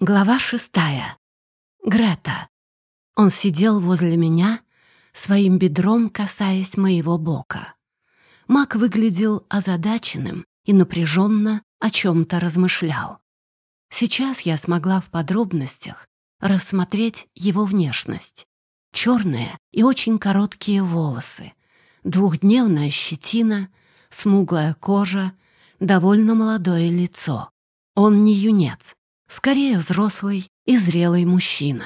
Глава шестая. Грета. Он сидел возле меня, своим бедром касаясь моего бока. Мак выглядел озадаченным и напряженно о чем-то размышлял. Сейчас я смогла в подробностях рассмотреть его внешность. Черные и очень короткие волосы, двухдневная щетина, смуглая кожа, довольно молодое лицо. Он не юнец, скорее взрослый и зрелый мужчина.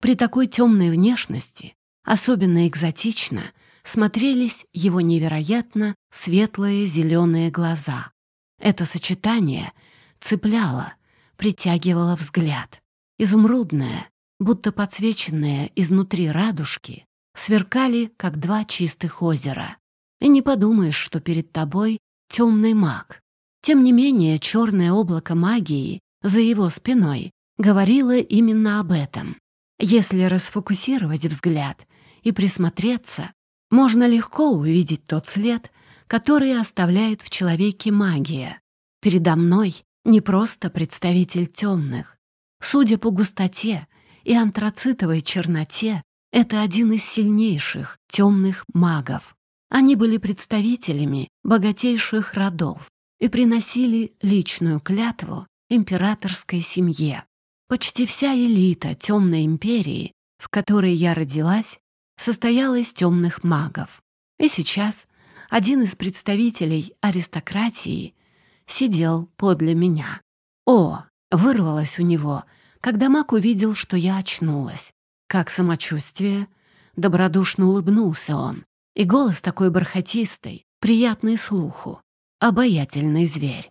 При такой темной внешности особенно экзотично смотрелись его невероятно светлые зеленые глаза. Это сочетание цепляло, притягивало взгляд. Изумрудное, будто подсвеченные изнутри радужки, сверкали, как два чистых озера. И не подумаешь, что перед тобой темный маг. Тем не менее, черное облако магии за его спиной говорила именно об этом. Если расфокусировать взгляд и присмотреться, можно легко увидеть тот след, который оставляет в человеке магия. Передо мной не просто представитель темных. Судя по густоте и антрацитовой черноте, это один из сильнейших темных магов. Они были представителями богатейших родов и приносили личную клятву императорской семье. Почти вся элита темной империи, в которой я родилась, состояла из темных магов. И сейчас один из представителей аристократии сидел подле меня. О, вырвалось у него, когда маг увидел, что я очнулась. Как самочувствие? Добродушно улыбнулся он. И голос такой бархатистый, приятный слуху. Обаятельный зверь.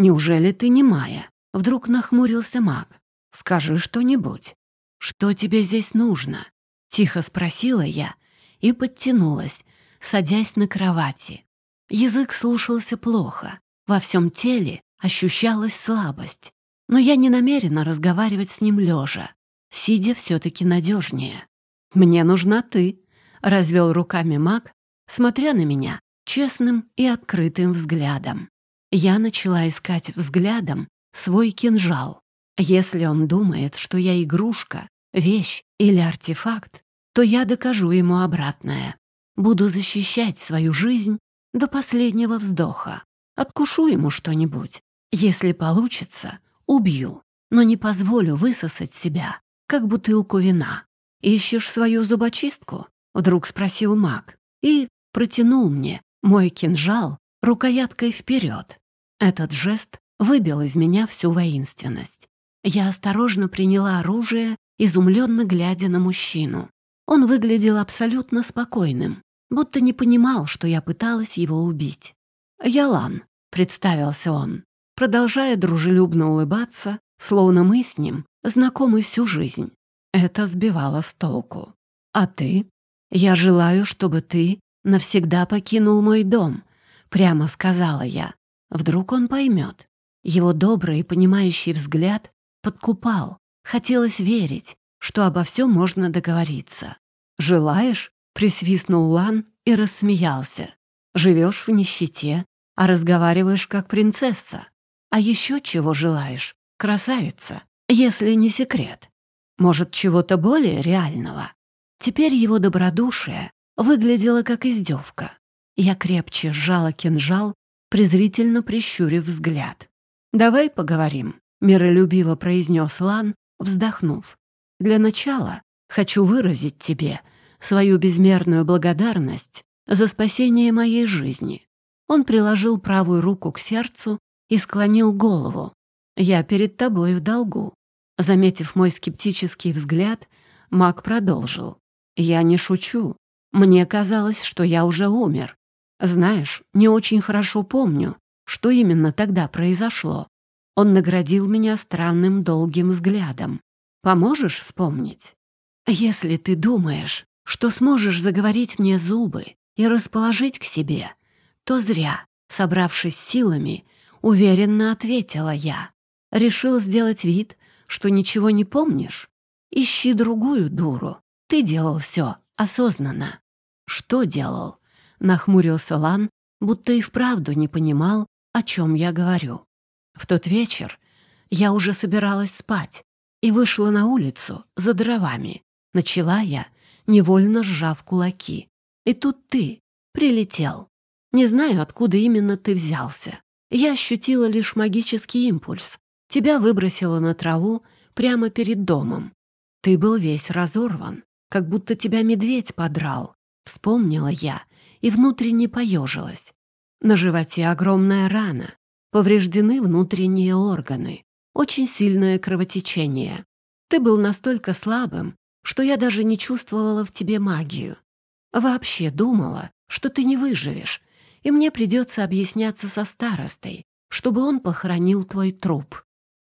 Неужели ты не Майя? Вдруг нахмурился маг. Скажи что-нибудь. Что тебе здесь нужно? Тихо спросила я и подтянулась, садясь на кровати. Язык слушался плохо, во всем теле ощущалась слабость, но я не намерена разговаривать с ним лежа. Сидя все-таки надежнее. «Мне нужна ты», — развел руками маг, смотря на меня честным и открытым взглядом. Я начала искать взглядом свой кинжал. Если он думает, что я игрушка, вещь или артефакт, то я докажу ему обратное. Буду защищать свою жизнь до последнего вздоха. Откушу ему что-нибудь. Если получится, убью, но не позволю высосать себя, как бутылку вина. «Ищешь свою зубочистку?» — вдруг спросил маг и протянул мне мой кинжал рукояткой вперед. Этот жест выбил из меня всю воинственность. Я осторожно приняла оружие, изумленно глядя на мужчину. Он выглядел абсолютно спокойным, будто не понимал, что я пыталась его убить. «Ялан», — представился он, продолжая дружелюбно улыбаться, словно мы с ним знакомы всю жизнь. Это сбивало с толку. «А ты? Я желаю, чтобы ты навсегда покинул мой дом», — прямо сказала я. Вдруг он поймет. Его добрый и понимающий взгляд подкупал. Хотелось верить, что обо всем можно договориться. «Желаешь?» — присвистнул Лан и рассмеялся. «Живешь в нищете, а разговариваешь как принцесса. А еще чего желаешь, красавица, если не секрет? Может, чего-то более реального?» Теперь его добродушие выглядело как издевка. Я крепче сжала кинжал, презрительно прищурив взгляд. «Давай поговорим», — миролюбиво произнес Лан, вздохнув. «Для начала хочу выразить тебе свою безмерную благодарность за спасение моей жизни». Он приложил правую руку к сердцу и склонил голову. «Я перед тобой в долгу». Заметив мой скептический взгляд, маг продолжил. «Я не шучу. Мне казалось, что я уже умер. Знаешь, не очень хорошо помню, что именно тогда произошло? Он наградил меня странным долгим взглядом. Поможешь вспомнить? Если ты думаешь, что сможешь заговорить мне зубы и расположить к себе, то зря, собравшись силами, уверенно ответила я. Решил сделать вид, что ничего не помнишь? Ищи другую дуру. Ты делал все осознанно. Что делал? Нахмурился Лан, будто и вправду не понимал, о чем я говорю. В тот вечер я уже собиралась спать, и вышла на улицу за дровами. Начала я, невольно сжав кулаки. И тут ты прилетел. Не знаю, откуда именно ты взялся. Я ощутила лишь магический импульс. Тебя выбросило на траву прямо перед домом. Ты был весь разорван, как будто тебя медведь подрал. Вспомнила я и внутренне поежилась. На животе огромная рана, повреждены внутренние органы, очень сильное кровотечение. Ты был настолько слабым, что я даже не чувствовала в тебе магию. Вообще думала, что ты не выживешь, и мне придется объясняться со старостой, чтобы он похоронил твой труп.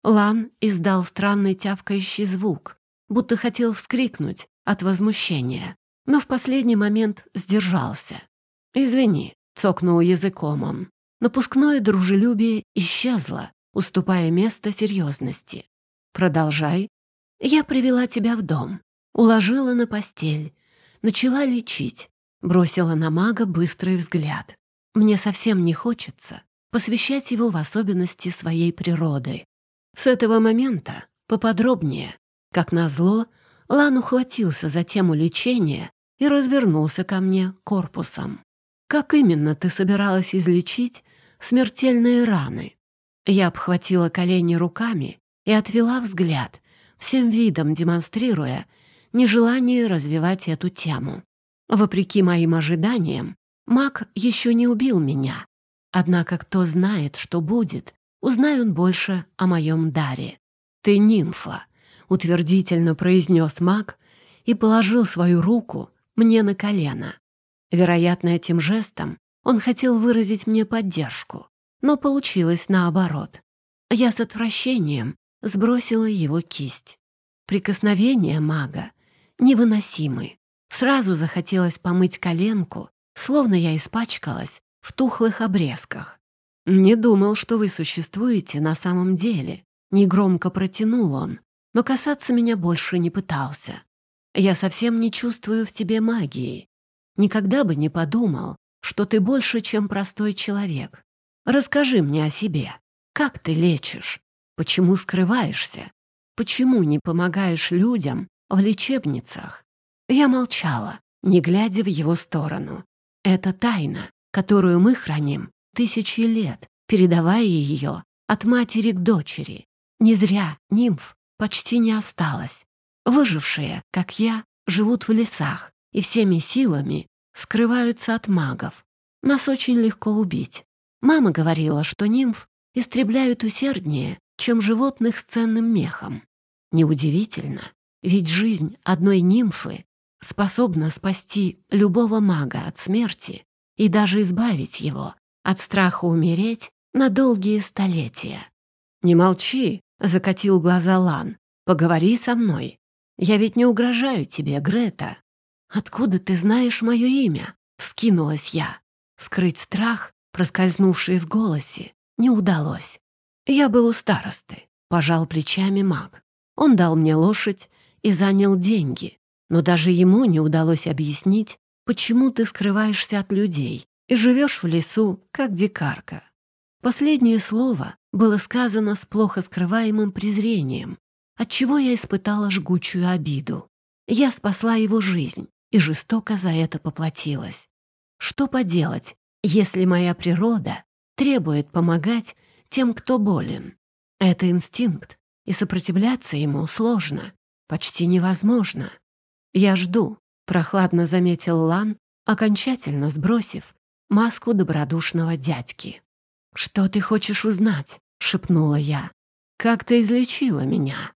Лан издал странный тявкающий звук, будто хотел вскрикнуть от возмущения, но в последний момент сдержался. «Извини», — цокнул языком он. Напускное дружелюбие исчезло, уступая место серьезности. «Продолжай. Я привела тебя в дом, уложила на постель, начала лечить, бросила на мага быстрый взгляд. Мне совсем не хочется посвящать его в особенности своей природы. С этого момента поподробнее. Как назло, Лан ухватился за тему лечения и развернулся ко мне корпусом. «Как именно ты собиралась излечить смертельные раны?» Я обхватила колени руками и отвела взгляд, всем видом демонстрируя нежелание развивать эту тему. Вопреки моим ожиданиям, маг еще не убил меня. Однако кто знает, что будет, узнай он больше о моем даре. «Ты нимфа», — утвердительно произнес маг и положил свою руку мне на колено. Вероятно, этим жестом он хотел выразить мне поддержку, но получилось наоборот. Я с отвращением сбросила его кисть. Прикосновения мага невыносимы. Сразу захотелось помыть коленку, словно я испачкалась в тухлых обрезках. «Не думал, что вы существуете на самом деле», — негромко протянул он, но касаться меня больше не пытался. «Я совсем не чувствую в тебе магии. Никогда бы не подумал, что ты больше, чем простой человек. Расскажи мне о себе. Как ты лечишь? Почему скрываешься? Почему не помогаешь людям в лечебницах?» Я молчала, не глядя в его сторону. Это тайна, которую мы храним тысячи лет, передавая ее от матери к дочери. Не зря нимф почти не осталось. Выжившие, как я, живут в лесах и всеми силами скрываются от магов. Нас очень легко убить. Мама говорила, что нимф истребляют усерднее, чем животных с ценным мехом. Неудивительно, ведь жизнь одной нимфы способна спасти любого мага от смерти и даже избавить его от страха умереть на долгие столетия. «Не молчи», — закатил глаза Лан. «Поговори со мной. Я ведь не угрожаю тебе, Грета». «Откуда ты знаешь мое имя?» — вскинулась я. Скрыть страх, проскользнувший в голосе, не удалось. Я был у старосты, пожал плечами маг. Он дал мне лошадь и занял деньги, но даже ему не удалось объяснить, почему ты скрываешься от людей и живешь в лесу, как дикарка. Последнее слово было сказано с плохо скрываемым презрением, отчего я испытала жгучую обиду. Я спасла его жизнь и жестоко за это поплатилась. Что поделать, если моя природа требует помогать тем, кто болен? Это инстинкт, и сопротивляться ему сложно, почти невозможно. «Я жду», — прохладно заметил Лан, окончательно сбросив маску добродушного дядьки. «Что ты хочешь узнать?» — шепнула я. «Как ты излечила меня?»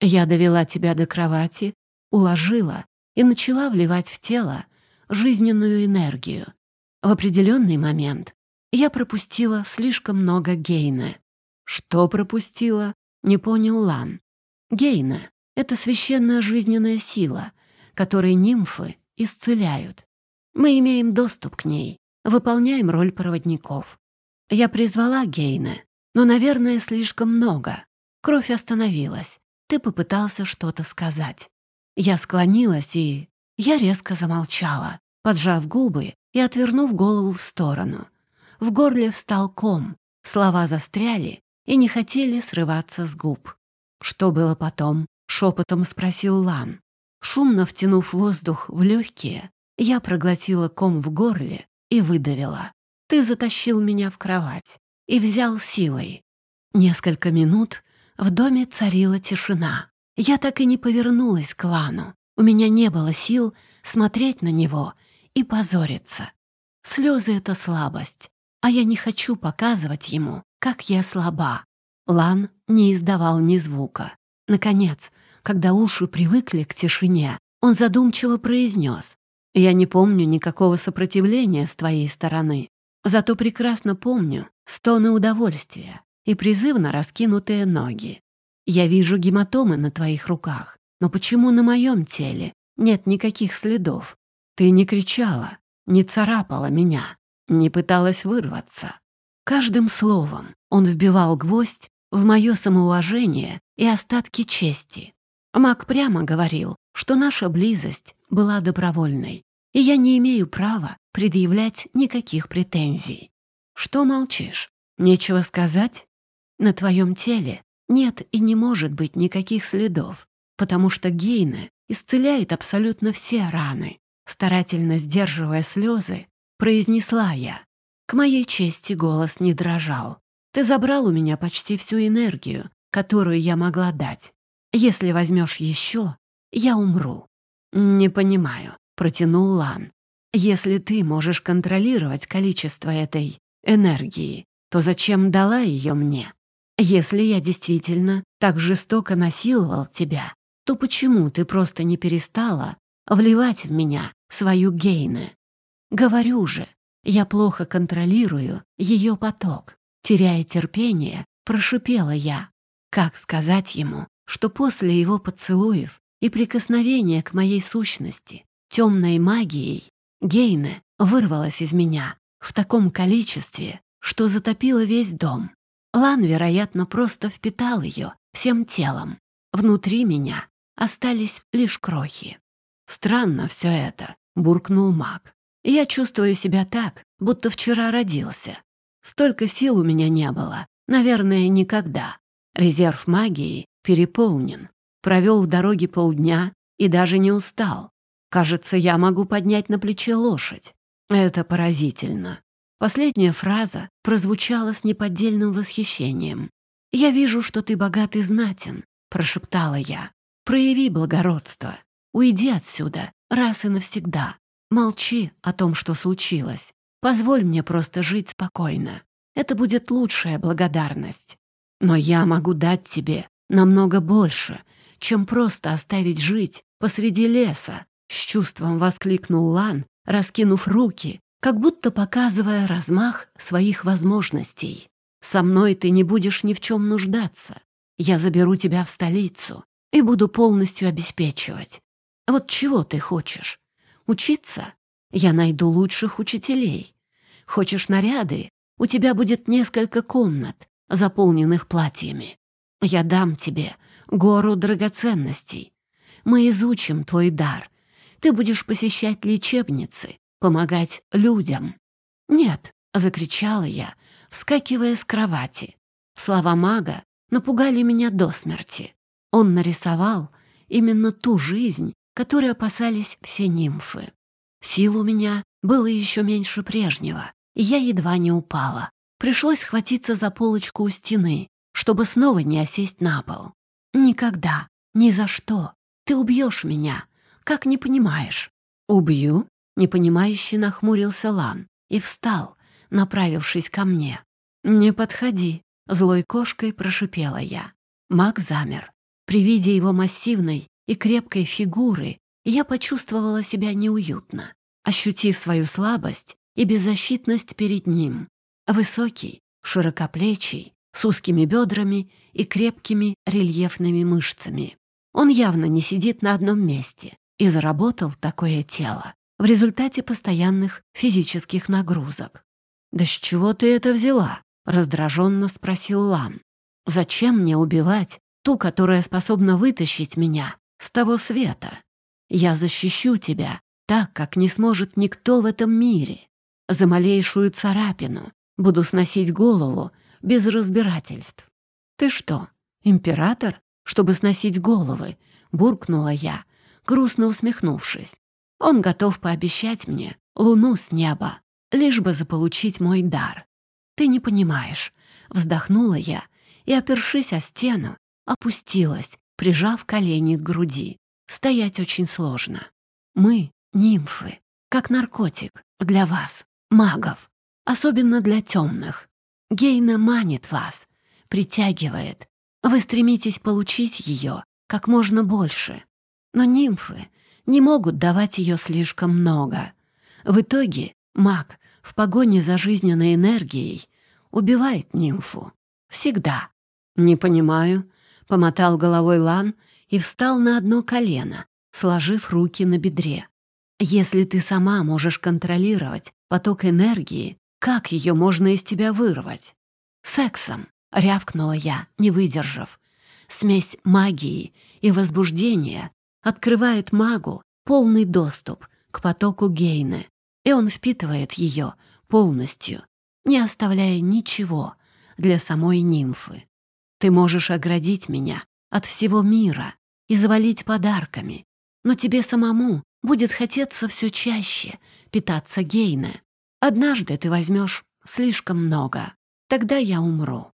Я довела тебя до кровати, уложила и начала вливать в тело жизненную энергию. В определенный момент я пропустила слишком много гейна. «Что пропустила?» — не понял Лан. «Гейна — это священная жизненная сила, которой нимфы исцеляют. Мы имеем доступ к ней, выполняем роль проводников. Я призвала Гейна, но, наверное, слишком много. Кровь остановилась. Ты попытался что-то сказать. Я склонилась и... Я резко замолчала, поджав губы и отвернув голову в сторону. В горле встал ком, слова застряли и не хотели срываться с губ. Что было потом, шепотом спросил Лан. Шумно втянув воздух в легкие, я проглотила ком в горле и выдавила. «Ты затащил меня в кровать и взял силой». Несколько минут в доме царила тишина. Я так и не повернулась к Лану. У меня не было сил смотреть на него и позориться. Слезы — это слабость, а я не хочу показывать ему, как я слаба. Лан не издавал ни звука. Наконец, когда уши привыкли к тишине, он задумчиво произнес. «Я не помню никакого сопротивления с твоей стороны, зато прекрасно помню стоны удовольствия и призывно раскинутые ноги. Я вижу гематомы на твоих руках, но почему на моем теле нет никаких следов? Ты не кричала, не царапала меня, не пыталась вырваться. Каждым словом он вбивал гвоздь в мое самоуважение и остатки чести. Мак прямо говорил, что наша близость была добровольной, и я не имею права предъявлять никаких претензий. Что молчишь? Нечего сказать? На твоем теле нет и не может быть никаких следов, потому что Гейна исцеляет абсолютно все раны. Старательно сдерживая слезы, произнесла я. К моей чести голос не дрожал. Ты забрал у меня почти всю энергию, которую я могла дать. Если возьмешь еще, я умру». «Не понимаю», — протянул Лан. «Если ты можешь контролировать количество этой энергии, то зачем дала ее мне? Если я действительно так жестоко насиловал тебя, то почему ты просто не перестала вливать в меня свою гейны? Говорю же, я плохо контролирую ее поток. Теряя терпение, прошипела я. Как сказать ему, что после его поцелуев и прикосновения к моей сущности, темной магией, Гейне вырвалась из меня в таком количестве, что затопило весь дом. Лан, вероятно, просто впитал ее всем телом. Внутри меня остались лишь крохи. «Странно все это», — буркнул маг. «Я чувствую себя так, будто вчера родился. Столько сил у меня не было, наверное, никогда. Резерв магии переполнен. Провел в дороге полдня и даже не устал. Кажется, я могу поднять на плече лошадь. Это поразительно. Последняя фраза прозвучала с неподдельным восхищением. «Я вижу, что ты богат и знатен», — прошептала я. «Прояви благородство. Уйди отсюда раз и навсегда. Молчи о том, что случилось. Позволь мне просто жить спокойно. Это будет лучшая благодарность. Но я могу дать тебе намного больше, чем просто оставить жить посреди леса, с чувством воскликнул Лан, раскинув руки, как будто показывая размах своих возможностей. «Со мной ты не будешь ни в чем нуждаться. Я заберу тебя в столицу и буду полностью обеспечивать. Вот чего ты хочешь? Учиться? Я найду лучших учителей. Хочешь наряды? У тебя будет несколько комнат, заполненных платьями. Я дам тебе гору драгоценностей. Мы изучим твой дар. Ты будешь посещать лечебницы, помогать людям. «Нет!» — закричала я, вскакивая с кровати. Слова мага напугали меня до смерти. Он нарисовал именно ту жизнь, которой опасались все нимфы. Сил у меня было еще меньше прежнего, и я едва не упала. Пришлось схватиться за полочку у стены, чтобы снова не осесть на пол. «Никогда, ни за что. Ты убьешь меня, как не понимаешь». «Убью?» — непонимающе нахмурился Лан и встал, направившись ко мне. «Не подходи», — злой кошкой прошипела я. Маг замер. При виде его массивной и крепкой фигуры я почувствовала себя неуютно. Ощутив свою слабость и беззащитность перед ним, Высокий, широкоплечий, с узкими бедрами и крепкими рельефными мышцами. Он явно не сидит на одном месте и заработал такое тело в результате постоянных физических нагрузок. «Да с чего ты это взяла?» — раздраженно спросил Лан. «Зачем мне убивать ту, которая способна вытащить меня с того света? Я защищу тебя так, как не сможет никто в этом мире. За малейшую царапину Буду сносить голову без разбирательств. Ты что, император? чтобы сносить головы, буркнула я, грустно усмехнувшись. Он готов пообещать мне луну с неба, лишь бы заполучить мой дар. Ты не понимаешь, вздохнула я и, опершись о стену, опустилась, прижав колени к груди. Стоять очень сложно. Мы — нимфы, как наркотик для вас, магов, особенно для темных. Гейна манит вас, притягивает. Вы стремитесь получить ее как можно больше. Но нимфы не могут давать ее слишком много. В итоге маг в погоне за жизненной энергией убивает нимфу. Всегда. «Не понимаю», — помотал головой Лан и встал на одно колено, сложив руки на бедре. «Если ты сама можешь контролировать поток энергии, как ее можно из тебя вырвать?» «Сексом», — рявкнула я, не выдержав. Смесь магии и возбуждения открывает магу полный доступ к потоку Гейны, и он впитывает ее полностью, не оставляя ничего для самой нимфы. Ты можешь оградить меня от всего мира и завалить подарками, но тебе самому будет хотеться все чаще питаться Гейне. Однажды ты возьмешь слишком много, тогда я умру.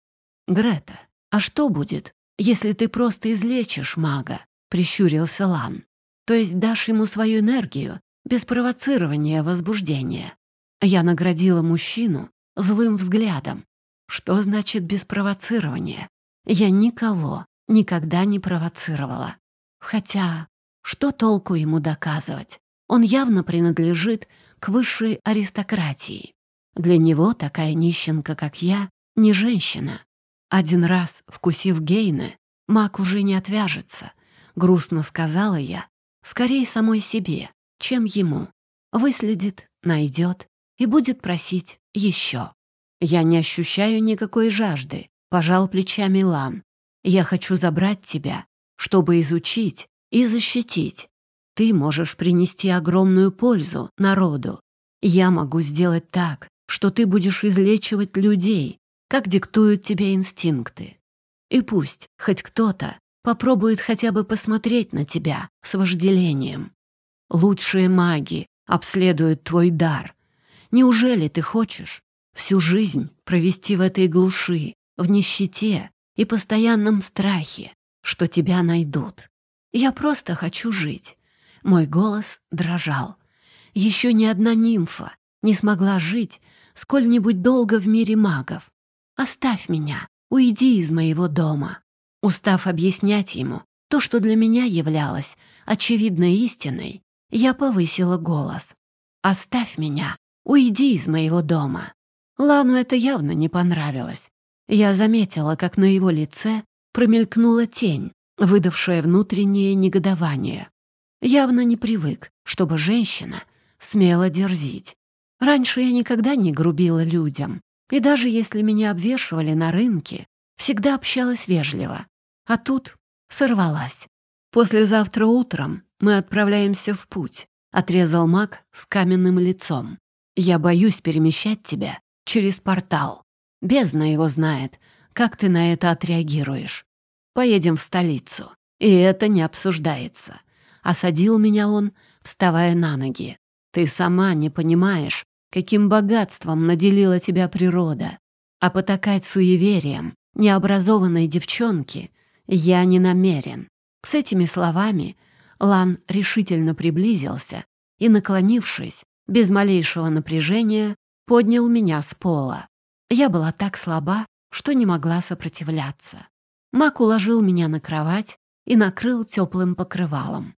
Грета, а что будет, если ты просто излечишь мага? Прищурился Лан. То есть дашь ему свою энергию без провоцирования возбуждения. Я наградила мужчину злым взглядом. Что значит без провоцирования? Я никого никогда не провоцировала. Хотя, что толку ему доказывать? Он явно принадлежит к высшей аристократии. Для него такая нищенка, как я, не женщина. Один раз, вкусив Гейна, маг уже не отвяжется, грустно сказала я, скорее самой себе, чем ему. Выследит, найдет и будет просить еще. Я не ощущаю никакой жажды, пожал плечами Лан. Я хочу забрать тебя, чтобы изучить и защитить. Ты можешь принести огромную пользу народу. Я могу сделать так, что ты будешь излечивать людей, как диктуют тебе инстинкты. И пусть хоть кто-то попробует хотя бы посмотреть на тебя с вожделением. Лучшие маги обследуют твой дар. Неужели ты хочешь всю жизнь провести в этой глуши, в нищете и постоянном страхе, что тебя найдут? Я просто хочу жить. Мой голос дрожал. Еще ни одна нимфа не смогла жить сколь-нибудь долго в мире магов. Оставь меня, уйди из моего дома. Устав объяснять ему то, что для меня являлось очевидной истиной, я повысила голос. «Оставь меня, уйди из моего дома». Лану это явно не понравилось. Я заметила, как на его лице промелькнула тень, выдавшая внутреннее негодование. Явно не привык, чтобы женщина смела дерзить. Раньше я никогда не грубила людям, и даже если меня обвешивали на рынке, всегда общалась вежливо. А тут сорвалась. Послезавтра утром мы отправляемся в путь, отрезал маг с каменным лицом. Я боюсь перемещать тебя через портал. Бездна его знает, как ты на это отреагируешь. Поедем в столицу. И это не обсуждается. Осадил меня он, вставая на ноги. Ты сама не понимаешь, каким богатством наделила тебя природа. А потакать суеверием необразованной девчонки я не намерен. С этими словами Лан решительно приблизился и, наклонившись, без малейшего напряжения, поднял меня с пола. Я была так слаба, что не могла сопротивляться. Мак уложил меня на кровать и накрыл теплым покрывалом.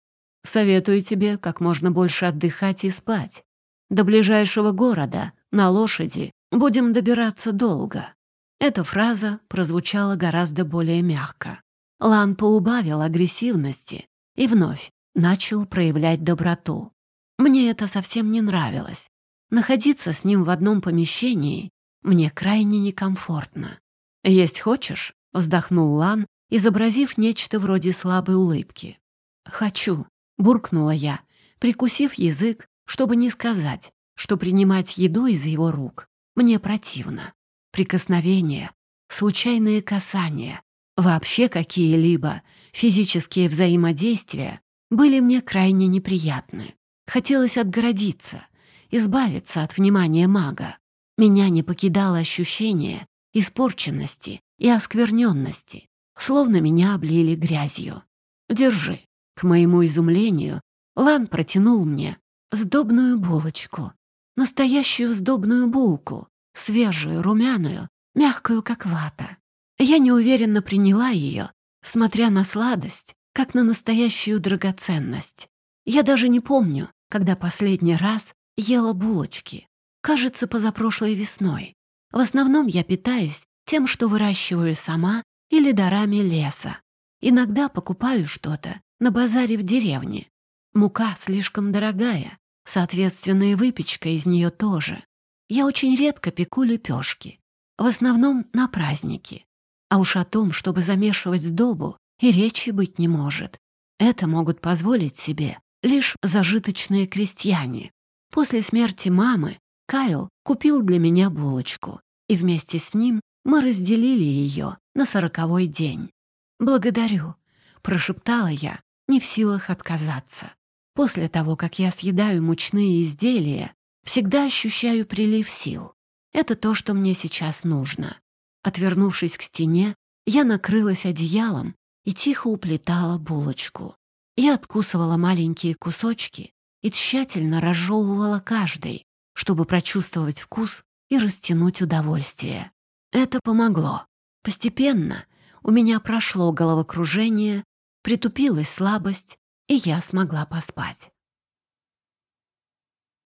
«Советую тебе как можно больше отдыхать и спать. До ближайшего города, на лошади, будем добираться долго». Эта фраза прозвучала гораздо более мягко. Лан поубавил агрессивности и вновь начал проявлять доброту. Мне это совсем не нравилось. Находиться с ним в одном помещении мне крайне некомфортно. «Есть хочешь?» — вздохнул Лан, изобразив нечто вроде слабой улыбки. «Хочу», — буркнула я, прикусив язык, чтобы не сказать, что принимать еду из его рук мне противно. Прикосновения, случайные касания, Вообще какие-либо физические взаимодействия были мне крайне неприятны. Хотелось отгородиться, избавиться от внимания мага. Меня не покидало ощущение испорченности и оскверненности, словно меня облили грязью. «Держи». К моему изумлению, Лан протянул мне сдобную булочку, настоящую сдобную булку, свежую, румяную, мягкую, как вата. Я неуверенно приняла ее, смотря на сладость, как на настоящую драгоценность. Я даже не помню, когда последний раз ела булочки. Кажется, позапрошлой весной. В основном я питаюсь тем, что выращиваю сама или дарами леса. Иногда покупаю что-то на базаре в деревне. Мука слишком дорогая, соответственно, и выпечка из нее тоже. Я очень редко пеку лепешки, в основном на праздники. А уж о том, чтобы замешивать сдобу, и речи быть не может. Это могут позволить себе лишь зажиточные крестьяне. После смерти мамы Кайл купил для меня булочку, и вместе с ним мы разделили ее на сороковой день. «Благодарю», — прошептала я, не в силах отказаться. После того, как я съедаю мучные изделия, всегда ощущаю прилив сил. Это то, что мне сейчас нужно. Отвернувшись к стене, я накрылась одеялом и тихо уплетала булочку. Я откусывала маленькие кусочки и тщательно разжевывала каждый, чтобы прочувствовать вкус и растянуть удовольствие. Это помогло. Постепенно у меня прошло головокружение, притупилась слабость, и я смогла поспать.